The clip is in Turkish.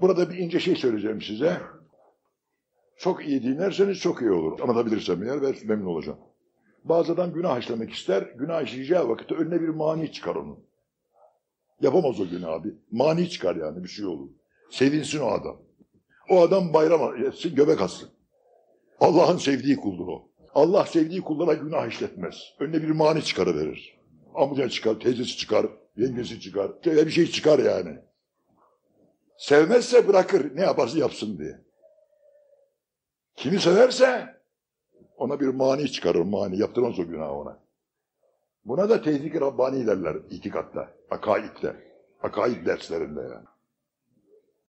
Burada bir ince şey söyleyeceğim size. Çok iyi dinlerseniz çok iyi olur. Anlatabilirsem eğer ben memnun olacağım. Bazı adam günah işlemek ister. Günah işleyeceği vakitte önüne bir mani çıkar onun. Yapamaz o günah abi. Mani çıkar yani bir şey olur. Sevinsin o adam. O adam bayram etsin, göbek atsın. Allah'ın sevdiği kuldur o. Allah sevdiği kullara günah işletmez. Önüne bir mani çıkarıverir. Amca çıkar, teyzesi çıkar, yengesi çıkar. Öyle bir şey çıkar yani. Sevmezse bırakır. Ne yaparsa yapsın diye. Kimi severse ona bir mani çıkarır. Mani yaptırmaz o günahı ona. Buna da tevfik-i Rabbani derler itikatta, akaidde. Akaid derslerinde yani.